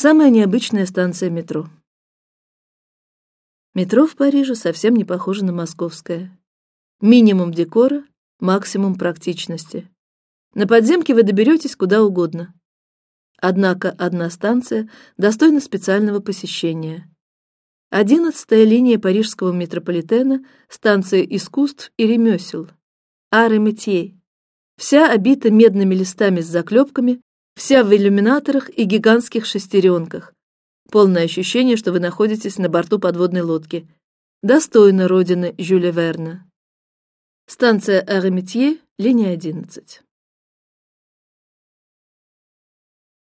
Самая необычная станция метро. Метро в Париже совсем не похоже на московское. Минимум декора, максимум практичности. На подземке вы доберетесь куда угодно. Однако одна станция достойна специального посещения. Одиннадцатая линия парижского метрополитена, станция искусств и ремесел, Ары Метье, вся обита медными листами с заклепками, вся в иллюминаторах и гигантских шестеренках. Полное ощущение, что вы находитесь на борту подводной лодки. Достойно родины Жюля Верна. Станция Ары Метье, линия одиннадцать.